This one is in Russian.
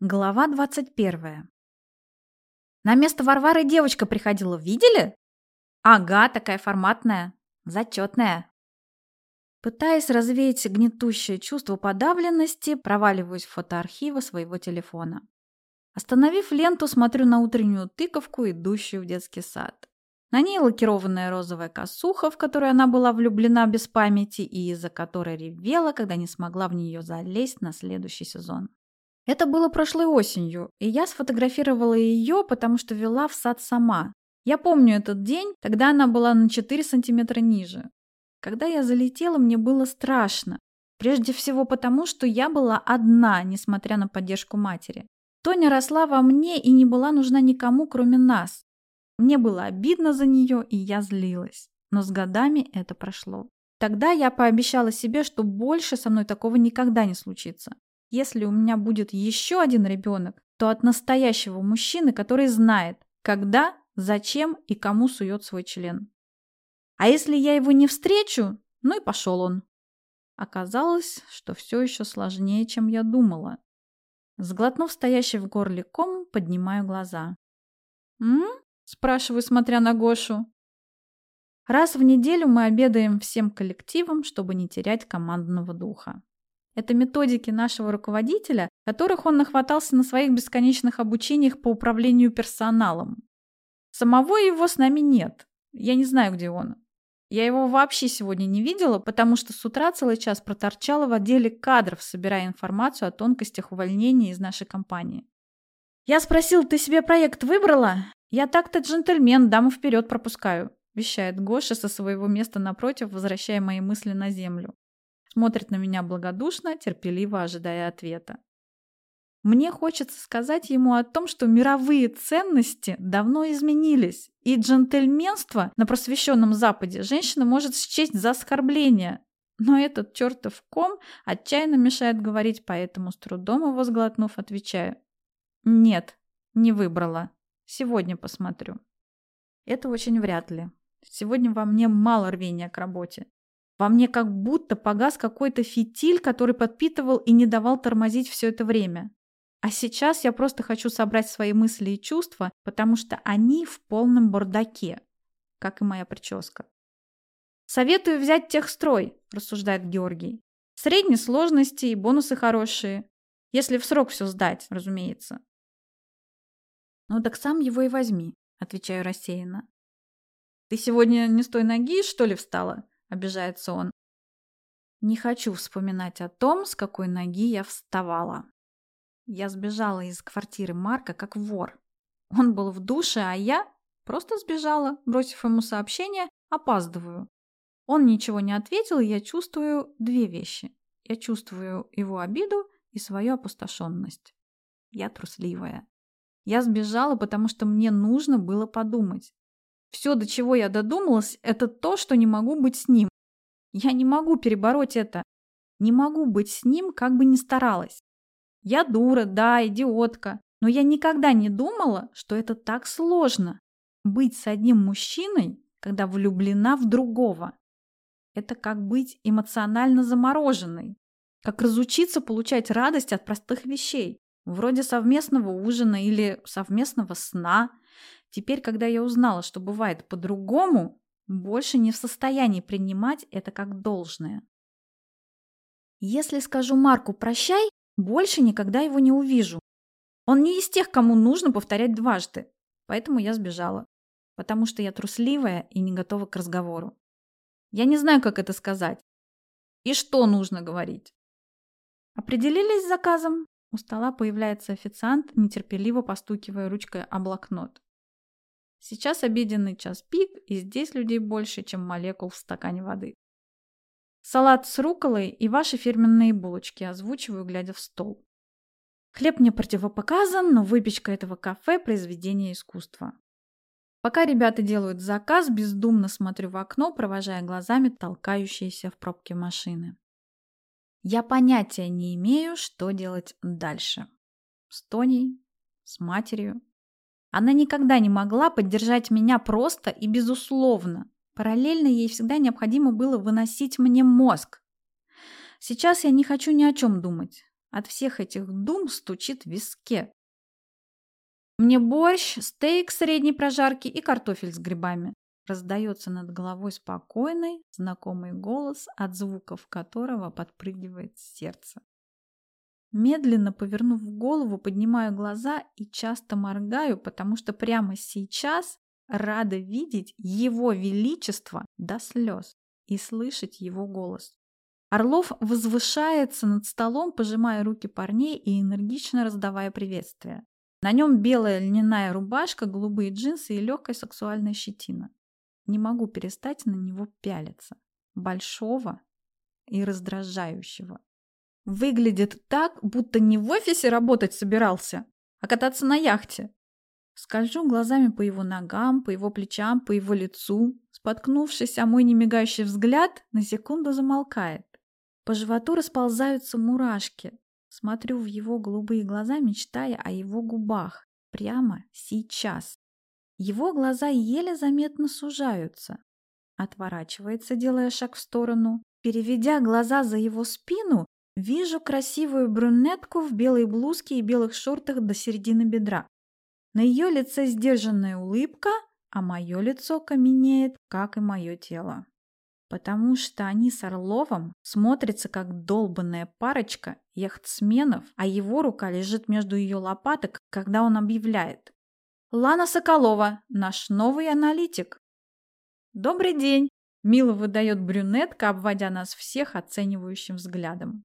Глава 21. На место Варвары девочка приходила, видели? Ага, такая форматная, зачетная. Пытаясь развеять гнетущее чувство подавленности, проваливаюсь в фотоархивы своего телефона. Остановив ленту, смотрю на утреннюю тыковку, идущую в детский сад. На ней лакированная розовая косуха, в которую она была влюблена без памяти и из-за которой ревела, когда не смогла в нее залезть на следующий сезон. Это было прошлой осенью, и я сфотографировала ее, потому что вела в сад сама. Я помню этот день, тогда она была на 4 сантиметра ниже. Когда я залетела, мне было страшно. Прежде всего потому, что я была одна, несмотря на поддержку матери. Тоня росла во мне и не была нужна никому, кроме нас. Мне было обидно за нее, и я злилась. Но с годами это прошло. Тогда я пообещала себе, что больше со мной такого никогда не случится. Если у меня будет еще один ребенок, то от настоящего мужчины, который знает, когда, зачем и кому сует свой член. А если я его не встречу, ну и пошел он. Оказалось, что все еще сложнее, чем я думала. Сглотнув стоящий в горле ком, поднимаю глаза. «М?», спрашиваю, смотря на Гошу. Раз в неделю мы обедаем всем коллективом, чтобы не терять командного духа. Это методики нашего руководителя, которых он нахватался на своих бесконечных обучениях по управлению персоналом. Самого его с нами нет. Я не знаю, где он. Я его вообще сегодня не видела, потому что с утра целый час проторчала в отделе кадров, собирая информацию о тонкостях увольнения из нашей компании. Я спросил, ты себе проект выбрала? Я так-то джентльмен, даму вперед пропускаю, вещает Гоша со своего места напротив, возвращая мои мысли на землю. Смотрит на меня благодушно, терпеливо ожидая ответа. Мне хочется сказать ему о том, что мировые ценности давно изменились, и джентльменство на просвещенном Западе женщина может счесть за оскорбление. Но этот чертов ком отчаянно мешает говорить, поэтому с трудом его сглотнув, отвечаю. Нет, не выбрала. Сегодня посмотрю. Это очень вряд ли. Сегодня во мне мало рвения к работе. Во мне как будто погас какой-то фитиль, который подпитывал и не давал тормозить все это время. А сейчас я просто хочу собрать свои мысли и чувства, потому что они в полном бардаке, как и моя прическа. «Советую взять техстрой», – рассуждает Георгий. «Средней сложности и бонусы хорошие. Если в срок все сдать, разумеется». «Ну так сам его и возьми», – отвечаю рассеянно. «Ты сегодня не с той ноги, что ли, встала?» – обижается он. Не хочу вспоминать о том, с какой ноги я вставала. Я сбежала из квартиры Марка как вор. Он был в душе, а я просто сбежала, бросив ему сообщение «опаздываю». Он ничего не ответил, и я чувствую две вещи. Я чувствую его обиду и свою опустошенность. Я трусливая. Я сбежала, потому что мне нужно было подумать. Все, до чего я додумалась, это то, что не могу быть с ним. Я не могу перебороть это. Не могу быть с ним, как бы ни старалась. Я дура, да, идиотка. Но я никогда не думала, что это так сложно. Быть с одним мужчиной, когда влюблена в другого. Это как быть эмоционально замороженной. Как разучиться получать радость от простых вещей. Вроде совместного ужина или совместного сна – Теперь, когда я узнала, что бывает по-другому, больше не в состоянии принимать это как должное. Если скажу Марку «прощай», больше никогда его не увижу. Он не из тех, кому нужно повторять дважды. Поэтому я сбежала. Потому что я трусливая и не готова к разговору. Я не знаю, как это сказать. И что нужно говорить. Определились с заказом? У стола появляется официант, нетерпеливо постукивая ручкой о блокнот. Сейчас обеденный час пик, и здесь людей больше, чем молекул в стакане воды. Салат с руколой и ваши фирменные булочки озвучиваю, глядя в стол. Хлеб мне противопоказан, но выпечка этого кафе – произведение искусства. Пока ребята делают заказ, бездумно смотрю в окно, провожая глазами толкающиеся в пробке машины. Я понятия не имею, что делать дальше. С Тоней, с матерью, она никогда не могла поддержать меня просто и безусловно. Параллельно ей всегда необходимо было выносить мне мозг. Сейчас я не хочу ни о чем думать. От всех этих дум стучит в виске. Мне борщ, стейк средней прожарки и картофель с грибами. Раздается над головой спокойный, знакомый голос, от звуков которого подпрыгивает сердце. Медленно повернув голову, поднимаю глаза и часто моргаю, потому что прямо сейчас рада видеть Его Величество до слез и слышать Его голос. Орлов возвышается над столом, пожимая руки парней и энергично раздавая приветствия. На нем белая льняная рубашка, голубые джинсы и легкая сексуальная щетина. Не могу перестать на него пялиться. Большого и раздражающего. Выглядит так, будто не в офисе работать собирался, а кататься на яхте. Скольжу глазами по его ногам, по его плечам, по его лицу. Споткнувшись о мой немигающий взгляд, на секунду замолкает. По животу расползаются мурашки. Смотрю в его голубые глаза, мечтая о его губах. Прямо сейчас. Его глаза еле заметно сужаются. Отворачивается, делая шаг в сторону. Переведя глаза за его спину, Вижу красивую брюнетку в белой блузке и белых шортах до середины бедра. На ее лице сдержанная улыбка, а мое лицо каменеет, как и мое тело. Потому что они с Орловым смотрятся как долбанная парочка яхтсменов, а его рука лежит между ее лопаток, когда он объявляет. «Лана Соколова, наш новый аналитик». «Добрый день!» – мило выдает брюнетка, обводя нас всех оценивающим взглядом.